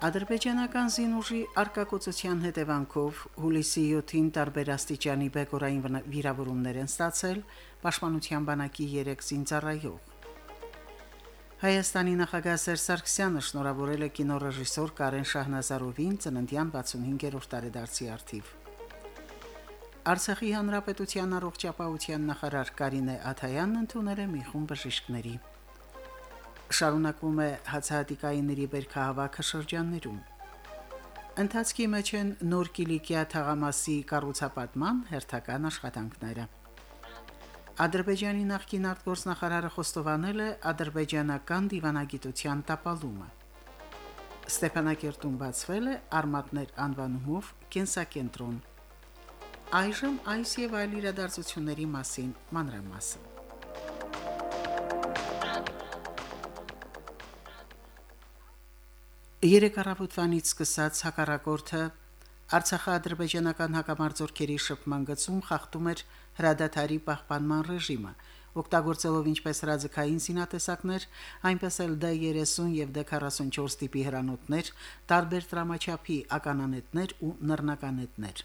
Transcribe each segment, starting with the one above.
Ադրբեջանական զինուժի արկակոծության հետևանքով հուլիսի 7-ին տարբեր աստիճանի բեկորային վիրավորումներ են ստացել Պաշտպանության բանակի 3 զինծառայող։ Հայաստանի նախագահ Սերժ Սարգսյանը շնորհավորել է կինոռեժիսոր Կարեն Շահնազարովին ծննդյան 65-րդ տարեդարձի արդիվ։ Արցախի հանրապետության առողջապահության նախարար Կարինե Աթայանն ընդունել է մի խումբ բժիշկների շարունակվում է հացահատիկայինների բերքահավաքը շրջաններում։ Ընթացքի մեջ են նոր Կիլիկիա թաղամասի կառուցապատման հերթական աշխատանքները։ Ադրբեջանի նախկին արտգործնախարարը խոստովանել է ադրբեջանական դիվանագիտության տապալումը։ Ստեփանակերտում բացվել է արմատներ անվանումով կենսակենտրոն։ Այժմ այս եւ այլ իրադարձությունների մասին մանրամասն։ Երեք առավոտվանից սկսած հակառակորդը Արցախա-ադրբեջանական հակամարտությունների շփման գծում խախտում էր հրադադարի պահպանման ռեժիմը, օգտագործելով ինչպես հրաձգային զինատեսակներ, այնպես էլ D30 եւ D44 տիպի հրանոթներ, տարբեր դրամաչափի ականանետներ ու նռնականետներ։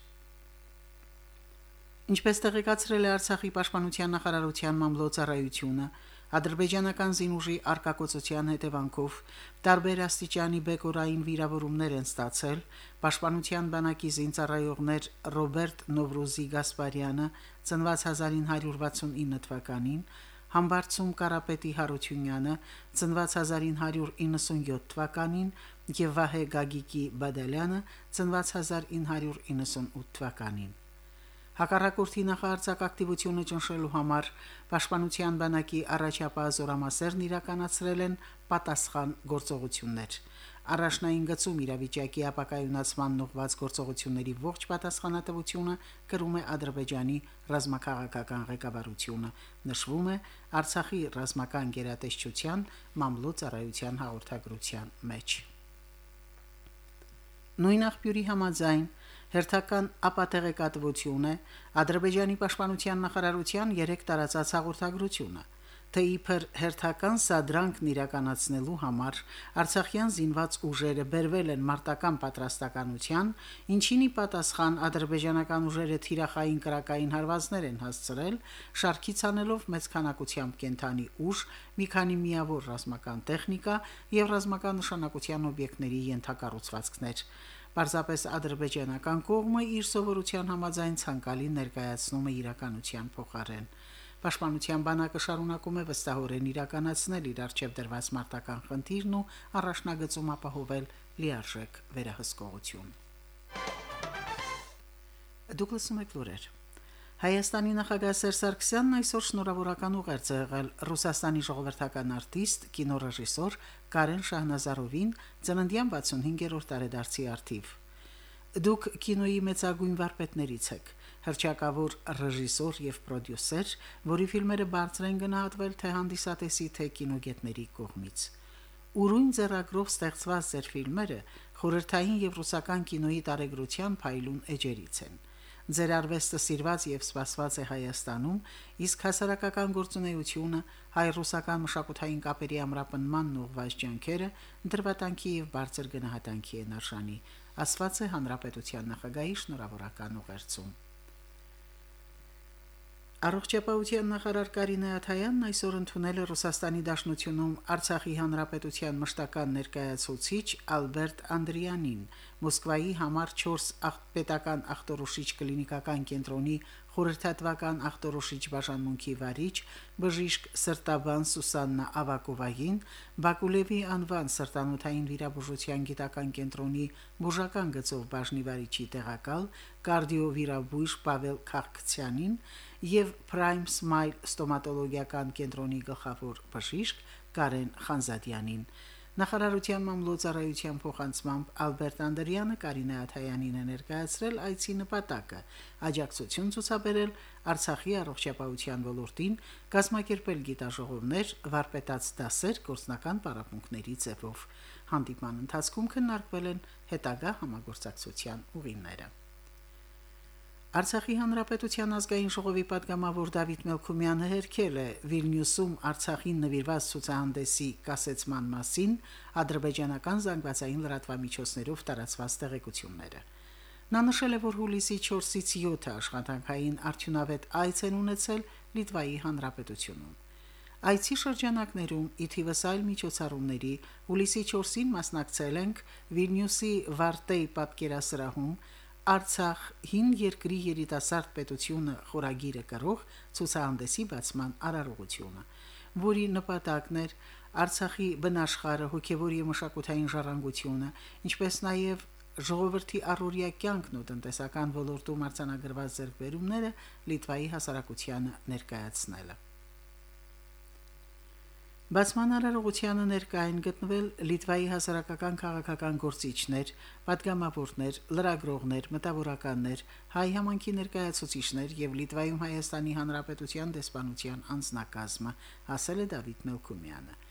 Ինչպես տեղեկացրել է Արցախի պաշտպանության նախարարության մամլոյցարայությունը, ադրբեջանական զինուժի արկակոծության հետևանքով տարբեր աստիճանի բեկորային վիրավորումներ են ստացել պաշտպանության բանակի զինծառայողներ Ռոբերտ Նովրուզի Գասպարյանը ծնված 1969 թվականին Համբարձում Կարապետի Հարությունյանը ծնված 1997 թվականին եւ Վահե Գագիկի Բադալյանը ծնված 1998 թվականին Հակառակորդի նախարարցակ ակտիվությունը ճնշելու համար Պաշտպանության բանակի առաջապահ զորամասերն իրականացրել են պատասխան գործողություններ։ Առաջնային գծում իրավիճակի ապակայունացման ուղղված գործողությունների ողջ պատասխանատվությունը կրում է Ադրբեջանի ռազմաքաղաքական ղեկավարությունը, նշվում է Արցախի ռազմական գերատեսչության մամլո ծառայության հաղորդագրության մեջ։ Նույն աղբյուրի համաձայն հերթական ապատեղեկատվություն է Ադրբեջանի պաշտպանության նախարարության 3 տարածած հաղորդագրությունը, թե իբր հերթական սադրանքն իրականացնելու համար Արցախյան զինված ուժերը բերվել են մարտական պատրաստականության, ինչինի պատասխան ադրբեջանական ուժերը թիրախային կրակային հարվածներ են հասցրել, շարքից անելով մեծ քանակությամբ կենթանի ուժ, մի քանի միավոր ռազմական տեխնիկա եւ ռազմական նշանակության օբյեկտների ենթակառուցվածքներ։ Պարզապես ադրբեջանական կողմը իր սովորության համաձայն ցանկալի ներկայացնում է իրականության փոխարեն։ Պաշտպանության բանակը շարունակում է վստահորեն իրականացնել իր արժեվ դրված մարտական խնդիրն ու առաջնագծում ապահովել լիարժեք վերահսկողություն։ Դուգլասում եք լուրեր։ Հայաստանի նախագահ Սերժ Սարգսյանն այսօր շնորհավորական ուղերձ է եղել. Ռուսաստանի ժողովրդական արտիստ, կինոռեժիսոր Կարեն Շահնազարովին ծննդյան 65-րդ տարեդարձի արդիվ։ Դուք կինոյի մեծագույն վարպետներից եք, հրճակավոր ռեժիսոր եւ պրոդյուսեր, որի ֆիլմերը բարձր են գնահատվել թե հանդիսատեսի, թե կինոգետների կողմից։ Ուրույն ձեռագրով ստեղծված ձեր ֆիլմերը խորհրդային եւ ռուսական կինոյի տարեգրության փայլուն էջերից են։ Ձեր արվեստը սիրված եւ սպասված է Հայաստանում, իսկ հասարակական գործունեությունը հայ-ռուսական մշակութային կապերի ամրապնման ուղղված ջանքերը դրվատանքի եւ բարձր գնահատանքի են արժանի, ասված է հանրապետության նախագահի շնորհավորական ուղերձում։ Առողջապահության նախարար Կարինե Աթայանն այսօր ընդունել է Ռուսաստանի Դաշնությունում Արցախի հանրապետության մշտական ներկայացուցիչ Ալբերտ Անդրիանին, Մոսկվայի համար 4 պետական ախտորոշիչ կլինիկական կենտրոնի խորհրդատվական ախտորոշիչ բաժանմունքի վարիչ բժիշկ Սրտաբան Սուսաննա Ավակովային, Բակուլևի անվան սրտանոթային վիրաբուժության գիտական կենտրոնի բուժական գծով բաժնի վարիչի տեղակալ կարդիովիրաբույժ Պավել Քախքցյանին եւ Prime Smile ստոմատոլոգիական կենտրոնի գլխավոր բժիշկ Կարեն Խանզադյանին։ Նախարարության մամլոյցարայության փոխանցմամբ Ալբերտ Անդրյանը Կարինե Աթայանին է ներկայացրել այցի նպատակը՝ աջակցություն ցուցաբերել Արցախի առողջապահության ոլորտին, կազմակերպել գիտաժողովներ, վարպետաց դասեր գործնական պարապմունքների ձևով։ Հանդիպման ընթացքում քննարկվել են հետագա համագործակցության ուղիները։ Արցախի հանրապետության ազգային ժողովի падգամավոր Դավիթ Մելքումյանը հերքել է Վիլնյուսում Արցախին նվիրված ցուցահանդեսի կասեցման մասին ադրբեջանական զանգվածային լրատվամիջոցներով տարածված տեղեկությունները։ Նա նշել է, որ հուլիսի 4-ից 7-ը աշխատանքային արդյունավետ այց են ունեցել Լիտվայի հանրապետությունում։ Այցի շրջանակներում ի թիվս այլ միջոցառումների հուլիսի 4-ին մասնակցել ենք Վիլնյուսի Վարտեյ պատկերասրահում Արցախ հին երկրի երիտասարդ պետությունը խորագիրը կրող ցուցահանդեսի բացման արարողությունը, որի նպատակն էր Արցախի բնաշխարը, հոգևոր եւ մշակութային ժառանգությունը, ինչպես նաեւ ժողովրդի առօրյա կյանքն ու տնտեսական ոլորտում արձանագրված ձեռքբերումները Լիտվայի հասարակությանը ներկայացնելը։ Բացման արարողությանը ներկայ են գտնվել Լիտվայի հասարակական քաղաքական գործիչներ, падգամավորներ, լրագրողներ, մտավորականներ, հայ համանքի ներկայացուցիչներ եւ Լիտվայում Հայաստանի Հանրապետության դեսպանության անձնակազմը, ասել է Դավիթ Մելքումյանը։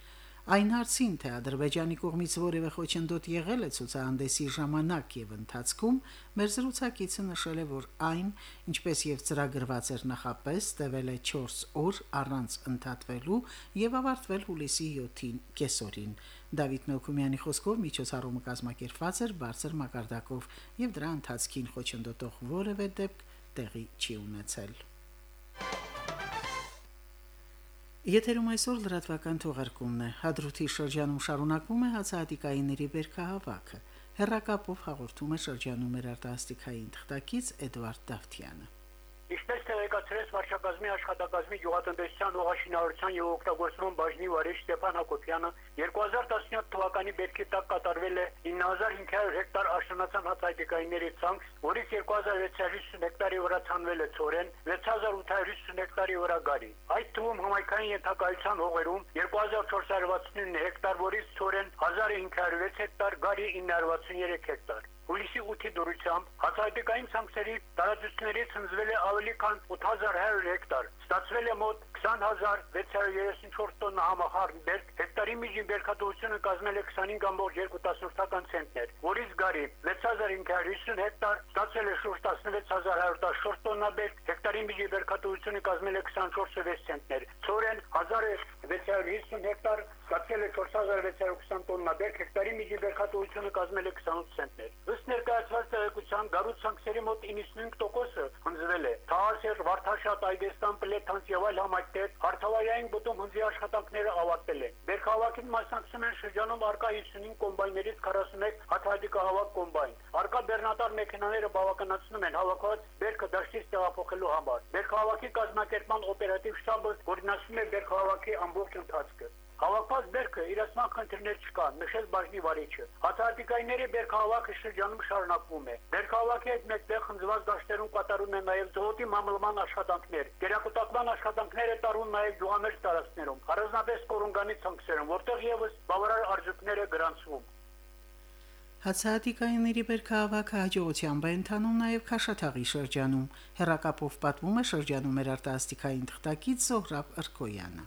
Այն հարցին, թե Ադրբեջանի կողմից որևէ խոչընդոտ եղել է ցուցահանդեսի ժամանակ եւ ընթացքում, մեր զրուցակիցը նշել է, որ այն, ինչպես եւ ծրագրված էր նախապես, տևել է 4 օր առանց ընդհատվելու եւ ավարտվել հուլիսի 7-ին կեսօրին։ Դավիթ Մելքումյանի խոսքով միջոցառումը կազմակերպված էր բարձր մակարդակով եւ դրա ընթացքին խոչընդոտող որևէ դեպք տեղի չի ունեցել։ Եթերում այսօր լրատվական թողարկումն է։ Հադրութի շրջանում շարունակվում է հացահատիկայինների բերքահավաքը։ Հերրակապով հաղորդում է շրջանում մեր արտասթիկային թղթակից Էդվարդ Դավթյանը։ Ինչպես տեղեկացրեց վարչակազմի աշխատակազմի գյուղատնտեսության ուղղաշինարարության եւ օգտագործման բաժնի վարիչ Ստեփան Հակոբյանը 2017 թվականի բերքի տակ կատարվել է 9500 հեկտար աշնանացան հացահատիկայինների ցանց, որից 2650 հեկտարի վրա ցանվել է ծորեն, 6850 հեկտարի վրա գարի։ Այդ թվում համայնքային ենթակայության հողերում 2469 հեկտար, որից ծորեն 1506 հեկտար, գարի 963 հեկտար։ Հուլիսի 8-ի դուրսությամբ հացահատիկային ցանցերի տարածություններից հնձվել է ավելի քան 8100 հեկտար։ Ստացվել է մոտ 20634 տոննա համախառն բերք, հեկտարի միջին բերքատվությունը կազմել է 25.2 ցենտներ, որից գարի 6550 հեկտար, ստացվել է շուրջ 16114 տոննա բերք, հեկտարի միջին բերքատվությունը կազմել է 24.6 ցենտներ, ծորեն 1650 հեկտար, ստացվել է 4620 տոննա բերք, հեկտարի միջին բերքատվությունը կազմել է 28 ցենտներ։ Ըստ ներկայացված տեղեկության գարուց ցանքերի մոտ 95%-ը հնձվել է։ Թահասեր, Վարդաշատ, Այգեստան, Պլեթանց եւ այլ համայնքներ հարթավայրային բուտում հնձի աշխատանքները ավարտել են։ Բերքահավաքին մասնակցում են շրջանում արկա 55 կոմբայներից 41 հաթադիկահավաք կոմբայն։ Արկա բեռնատար մեքենաները բավականացնում են հավաքված բերքը դաշտից տեղափոխելու համար։ Բերքահավաքի կազմակերպման օպերատիվ շտաբը կոորդինացնում է բերքահավաքի ամբողջ ընթացքը։ Հավաքված բերքը իրացման խնդիրներ չկա, նշել բաժնի վարիչը։ Հացահատիկայինների բերքահավաքը շրջանում շարունակվում է։ Բերքահավաքի հետ մեկտեղ խնձված դաշտերում կատարում են նաև ծովոտի մամլման աշխատանքներ։ Գերակուտակման աշխատանքները տարվում նաև գյուղամերձ տարածքներում, առանձնապես Կորունգանի ցանքերում, որտեղ եւս բավարար արժեքներ է գրանցվում։ Հացահատիկայինների բերքահավաքը հաջողությամբ է ընթանում նաև Քաշաթաղի շրջանում։ Հերակապով պատմում է շրջանում մեր արտասթիկային թղթակից Զոհրաբ Ըրկոյանը։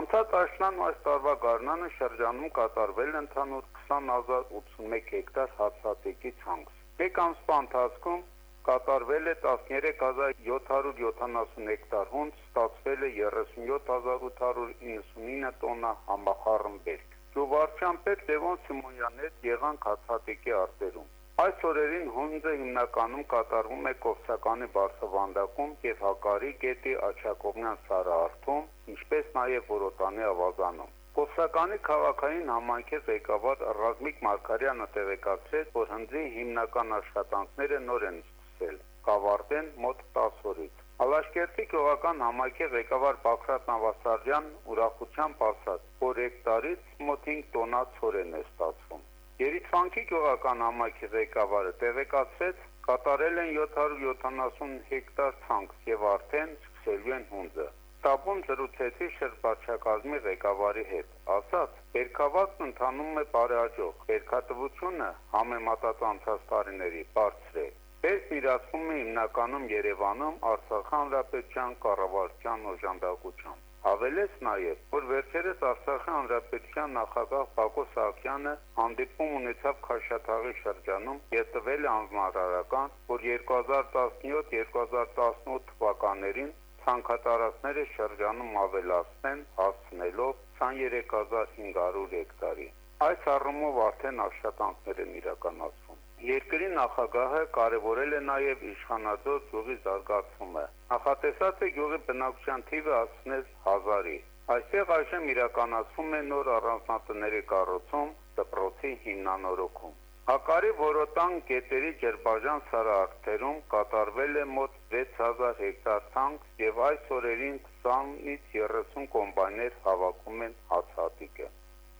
Անցած աշնան այս տարվա գարնանը շրջանում կատարվել ընդհանուր 20081 հեկտար հացատեկի ցանց։ Մեկ ամսվա ընթացքում կատարվել է 13770 հեկտար հունց, ստացվել է 37899 տոննա համախառն բերք։ Գյուղվարչյան պետ Լևոն Սիմոնյանն եղան հացատեկի արտերում։ Այս օրերին հունձը հիմնականում կատարվում է Կովսականի Բարսավանդակում եւ Հակարի գետի Աչակողնյան Սարարթում, ինչպես նաեւ Որոտանի ավազանում։ Կովսականի քաղաքային համայնքի ղեկավար Ռազմիկ Մարկարյանը տեղեկացրեց, որ հնձի հիմնական աշխատանքները նոր են սկսել, կավարտեն մոտ 10 օրից։ Ալաշկերտի գյուղական համայնքի ղեկավար Բաքրատ Նավասարյան ուրախությամբ ասաց, որ հեկտարից մոտ 5 տոննա ցորեն է ստացվում։ Երիցվանքի գյուղական համայնքի ղեկավարը տեղեկացրեց, կատարել են 770 հեկտար ցանք եւ արդեն սկսելու են հունձը։ շտաբում զրուցեցի շրջակազմի ղեկավարի հետ։ Ասաց, Բերքավազքն ընթանում է բարեհաջող։ Բերքատվությունը համեմատած անցած տարիների բարձր է։ Բերք իրացվում է հիմնականում Երևանում, Արցախ հանրապետության կառավարության օժանդակությամբ։ Հավելեց նաև, որ վերջերս Արցախի հանրապետության նախագահ Բակո Սահակյանը հանդիպում ունեցավ Խաշաթաղի շրջանում եւ տվել է անձնարարական, որ 2017-2018 թվականներին ցանկատարածները շրջանում ավելացնեն հասնելով 23500 հեկտարի։ Այս առումով արդեն աշխատանքներ են իրականացվում։ Երկրի նախագահը կարևորել է նաև իշխանադոց գյուղի զարգացումը։ Նախատեսած է գյուղի բնակչության թիվը հասնել 1000-ի։ Այստեղ այժմ իրականացվում է նոր առանձնատների կառուցում, դպրոցի հիմնանորոգում։ Հակարի Որոտան գետերի ջրբաժան սարարթերում կատարվել է մոտ 6000 հեկտար ցանք եւ այս օրերին 20-ից 30 կոմբայներ հավաքում են հացահատիկը։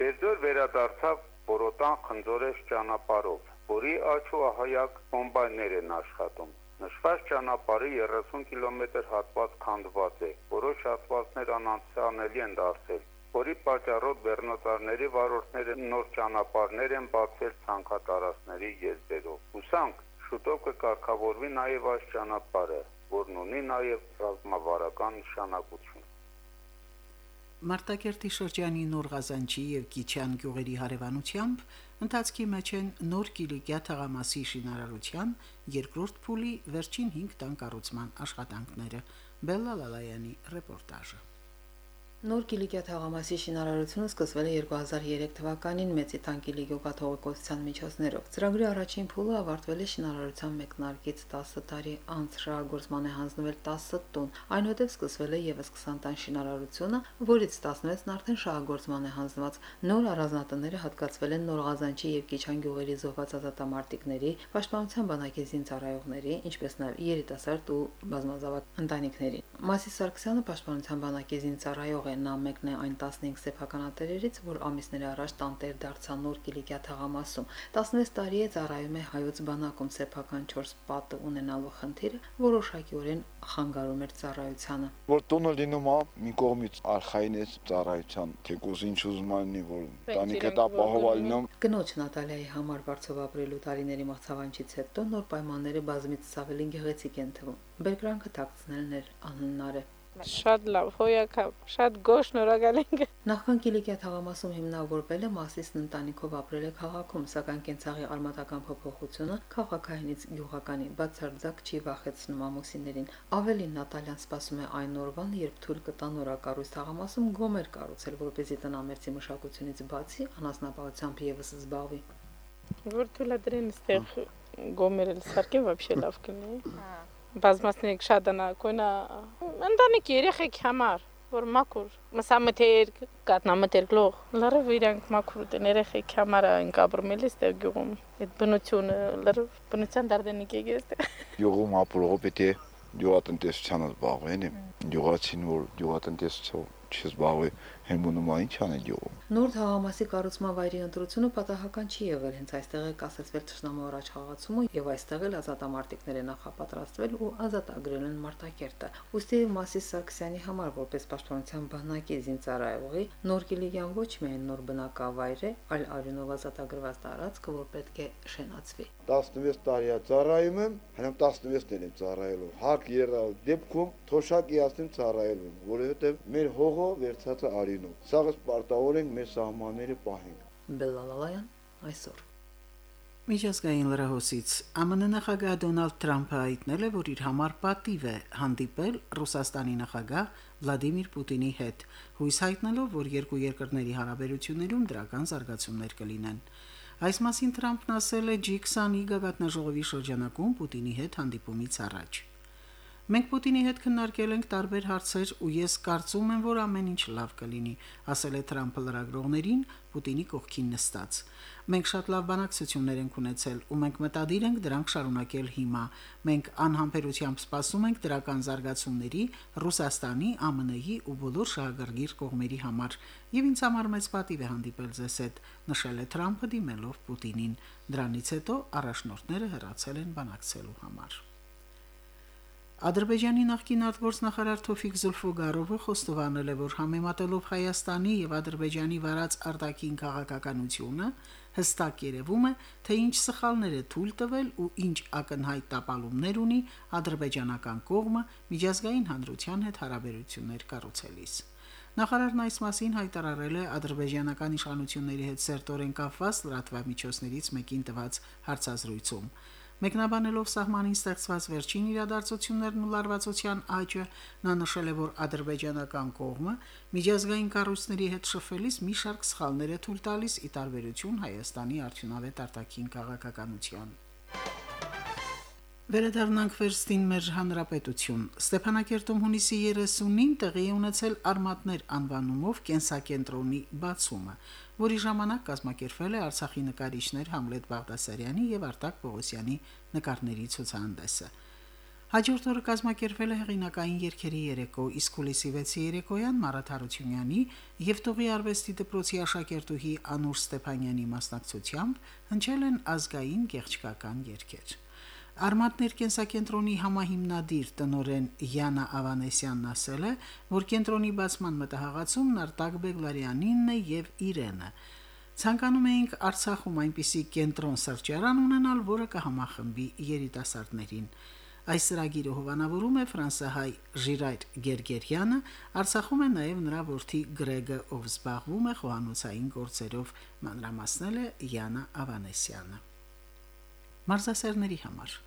Բերձոր վերադարձավ Որոտան խնձորես ճանապարհով, որի աչուահայակ կոմբայներ են աշխատում։ Նշված ճանապարհի 30 կիլոմետր հատված քանդված է, որոշ հատվածներ անանցանելի են դարձել, որի պատճառով բեռնատարների վարորդները նոր ճանապարհներ են բացել ցանկատարածների եզրերով։ Հուսանք շուտով կկարգավորվի նաև այս ճանապարհը, որն ունի նաև ռազմավարական նշանակություն։ Մարտակերտի շրջանի Նոր Ղազանչի եւ Կիչյան գյուղերի հարևանությամբ ընթացքի մեջ են նոր Կիլիկիա թաղամասի շինարարության երկրորդ փուլի վերջին 5 տան կառուցման աշխատանքները։ Բելլալալայանի ռեպորտաժը։ Նոր Կիլիկիա թաղամասի շինարարությունը սկսվել է 2003 թվականին Մեծի Տանկիլի գյուղաթողիկոսության միջոցներով։ Ծրագրի առաջին փուլը ավարտվել է շինարարության մեկնարկից 10 տարի անց շահագործման է հանձնվել 10 տուն։ Այնուհետև սկսվել է եւս 20 տան շինարարությունը, որից 16-ն արդեն շահագործման է հանձնված։ Նոր առանձնատները հատկացվել են Նոր Ղազանչի եւ Կիչան գյուղերի զոհված ազատամարտիկների, պաշտպանության բանակի զինծառայողների, ինչպես նաեւ երիտասարդ ու բազմազավակ ընտանիքների։ Մասի Սարգսյանը պաշտպանության բանակի զինծառայող է, նա մեկն է այն 15 սեփականատերերից, որ ամիսներ առաջ տանտեր դարձան Նոր Կիլիկիա թաղամասում։ 16 տարի է ծառայում է հայոց բանակում սեփական 4 պատը ունենալու խնդիրը, որոշակիորեն խանգարում էր ծառայությանը։ Որ տոնը լինում է մի կողմից արխային է ծառայության, թեկուզ ինչ ուզում անի, որ տանիքը դա ապահովալնում։ Կնոջ Նատալիայի համար բարձով ապրելու տարիների մահցավանջից հետո նոր պայմանները բազմից ավելի գեղեցիկ են թվում։ Բերկրանքը թաքցնելն էր անհնար է Շատ լավ, հոյակապ, շատ գոհ շնորհակալ ենք։ Նախքան Կիլիկիա թաղամասում հիմնավորվել է Մասիսն ընտանիքով ապրել է քաղաքում, սակայն կենցաղի արմատական փոփոխությունը քաղաքայինից գյուղականի բացարձակ չի վախեցնում ամուսիններին։ Ավելին Նատալյան սպասում է այն օրվան, երբ թույլ կտան նորակառույց թաղամասում գոմեր կառուցել, որպեսզի տնամերձի մշակությունից բացի անասնապահությամբ եւս զբաղվի։ Որ թույլատրեն ստեղ գոմերել սարքեն вообще լավ կլինի։ Բազմացնեք շատ անա, կոնա ընտանիք երեխեք համար որ մաքուր մսամթեր կատնամթեր գլող լրիվ իրանք մաքուր դեն երեխեք համար ենք ապրում էլի ստեղ գյուղում այդ բնությունը լրիվ բնության դարդենիկ է գեստե Գյուղում ապրողը պետք է գյուղատնտեսությանը զբաղվեն, գյուղացին որ գյուղատնտեսությամբ չզբաղվի հեմունում այն ինչ անել յուղում։ Նոր թաղամասի կառուցման վայրի ընտրությունը պատահական չի եղել, հենց այստեղ է կասեցվել ճշնամու առաջ խաղացումը եւ այստեղ էլ ազատամարտիկները նախապատրաստվել ու ազատագրել են Մարտակերտը։ Ոստի Մասի Սարգսյանի համար որպես պաշտպանության բանակի զինծառայողի Նոր Կիլիգյան ոչ միայն նոր բնակավայր է, այլ արյունով ազատագրված տարածք, որ պետք է շենացվի։ 16 տարի է ծառայում եմ, հենց 16-ն եմ ծառայելու։ Հակ եղավ դեպքում թոշակի ասեմ ծառայելու, որովհետև մեր հողը վերցած է արյունով։ Սաղս պարտավոր ենք մեր սահմանները պահենք։ Բելալալայան այսօր Միջազգային լրահոսից ԱՄՆ նախագահ Դոնալդ Թրամփը հայտնել է, որ իր համար պատիվ է հանդիպել Ռուսաստանի նախագահ Վլադիմիր Պուտինի հետ, հույս հայտնելով, որ երկու երկրների հարաբերություններում դրական զարգացումներ կլինեն։ Այս մասին Թրամփն ասել է G20 գագաթնաժողովի շրջանակում Պուտինի հետ հանդիպումից առաջ։ Մենք Պուտինի հետ քննարկել ենք տարբեր հարցեր ու ես կարծում եմ, որ ամեն ինչ լավ կլինի, ասել է Թրամփը լրագրողներին Պուտինի կողքին նստած։ Մենք շատ լավ բանակցություններ ենք ունեցել ու մենք մտադիր ենք դրանք շարունակել հիմա։ Մենք անհամբերությամբ սպասում ենք դրական զարգացումների Ռուսաստանի, ԱՄՆ-ի ու բոլոր շահագրգիռ կողմերի համար։ Եվ ինձ համար մեծ պատիվ է հանդիպել ձեզ հետ, նշել է Թրամփը դիմելով Պուտինին։ Դրանից հետո առաջնորդները հրացել են բանակցելու համար։ Ադրբեջանի նախկին արտգործնախարար Թոֆիկ Զուլֆուգարովը խոստովանել է, որ համեմատելով Հայաստանի եւ Ադրբեջանի վարած արտաքին քաղաքականությունը, հստակ երևում է, թե ինչ սխալներ է թույլ տվել ու ինչ ակնհայտ տապալումներ ունի ադրբեջանական կողմը միջազգային հանրության հետ հարաբերություններ կառուցելիս։ Նախարարն այս մասին հայտարարել է ադրբեջանական իշխանությունների հետ սերտորեն կապված լրատվամիջոցներից մեկին տված հարցազրույցում։ Մեկնաբանելով սահմանին ստեղծված վերջին իրադարձություններն ու լարվածության աճը, նա նշել է, որ ադրբեջանական կողմը միջազգային կառույցների հետ շփվելիս մի շարք սխալներ է թույլ տալիս ի տարբերություն Հայաստանի արդյունավետ արտաքին քաղաքականության։ Վերադառնանք վերստին մեր հանրապետություն։ Ստեփանակերտում հունիսի 30-ին տեղի է ունեցել արմատներ անվանումով կենսակենտրոնի բացումը, որի ժամանակ կազմակերպվել է Արցախի նկարիչներ Համլետ Բաղդասարյանի եւ Արտակ Պողոսյանի նկարների ցուցահանդեսը։ Հաջորդ օրը կազմակերպվել է հեղինակային երկերի երեկո, իսկ հուլիսի 6-ի երեկոյան Մարաթ Հարությունյանի եւ Տողի արվեստի դպրոցի աշակերտուհի Անուր Ստեփանյանի մասնակցությամբ հնչել են ազգային գեղչկական երգեր։ Արմատներ կենսակենտրոնի համահիմնադիր տնորեն Յանա Ավանեսյանն ասել է, որ կենտրոնի բացման մտահղացումն Արտակ Բեգլարյանինն է եւ Իրենը։ Ցանկանում էինք Արցախում այնպիսի կենտրոն սրճարան ունենալ, որը կհամախմբի երիտասարդներին։ Այս ծրագիրը հովանավորում է ֆրանսահայ Ժիրայր Գերգերյանը, Արցախում է նաև նրա որդի Գրեգը, ով զբաղվում է խոհանոցային գործերով, մանրամասնել է Յանա Ավանեսյանը։ Մարզասերների համար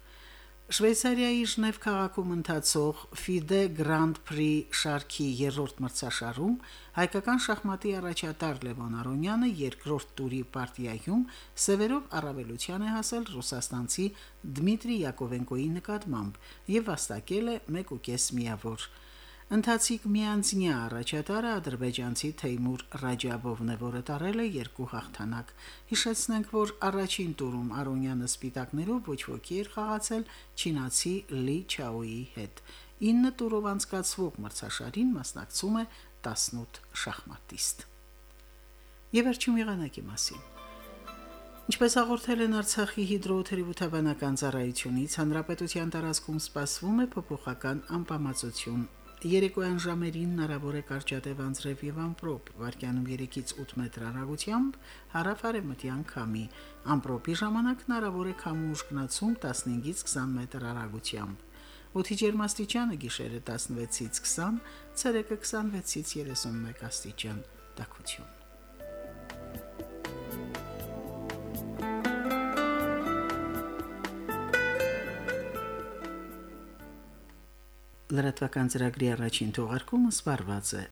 Շվեյցարիայի Ժնև քաղաքում ընթացող FIDE Grand Prix շարքի երրորդ մրցաշարում հայկական շախմատի առաջատար Լևոն Արոնյանը երկրորդ տուրի պարտիայում սևերով առավելության է հասել ռուսաստանցի Դմիտրի Յակովենկոյի նկատմամբ եւ վաստակել է 1.5 միավոր։ Ընթացիկ միանձնյա առաջատարը ադրբեջանցի Թեյմուր Ռաջաբովն է, որը տարել է երկու հաղթանակ։ Հիշեցնենք, որ առաջին տուրում Արոնյանը սպիտակներով ոչ ոքի էր խաղացել չինացի Լի Չաոյի հետ։ 9 տուրով անցկացվող մրցաշարին մասնակցում է 18 շախմատիստ։ Եվ վերջում եղանակի մասին։ Ինչպես հաղորդել են Արցախի հիդրոթերապևտաբանական ծառայությունից, հանրապետության տարածքում սպասվում է փոփոխական անպամացություն Երեկոյան ժամերին հնարավոր է կարճատև անձրև եւ ամպրոպ, վարկյանում 3-ից 8 մետր հեռագությամբ հարավարեմտյան քամի։ Ամպրոպի ժամանակ հնարավոր է քամու ուժգնացում 15-ից 20 մետր հեռագությամբ։ Օդի ջերմաստիճանը գիշերը 16-ից 20, ցերեկը 26-ից 31 աստիճան։ Տաքություն։ Լրատվական ծրագրի առաջին թողարկումը սպառված է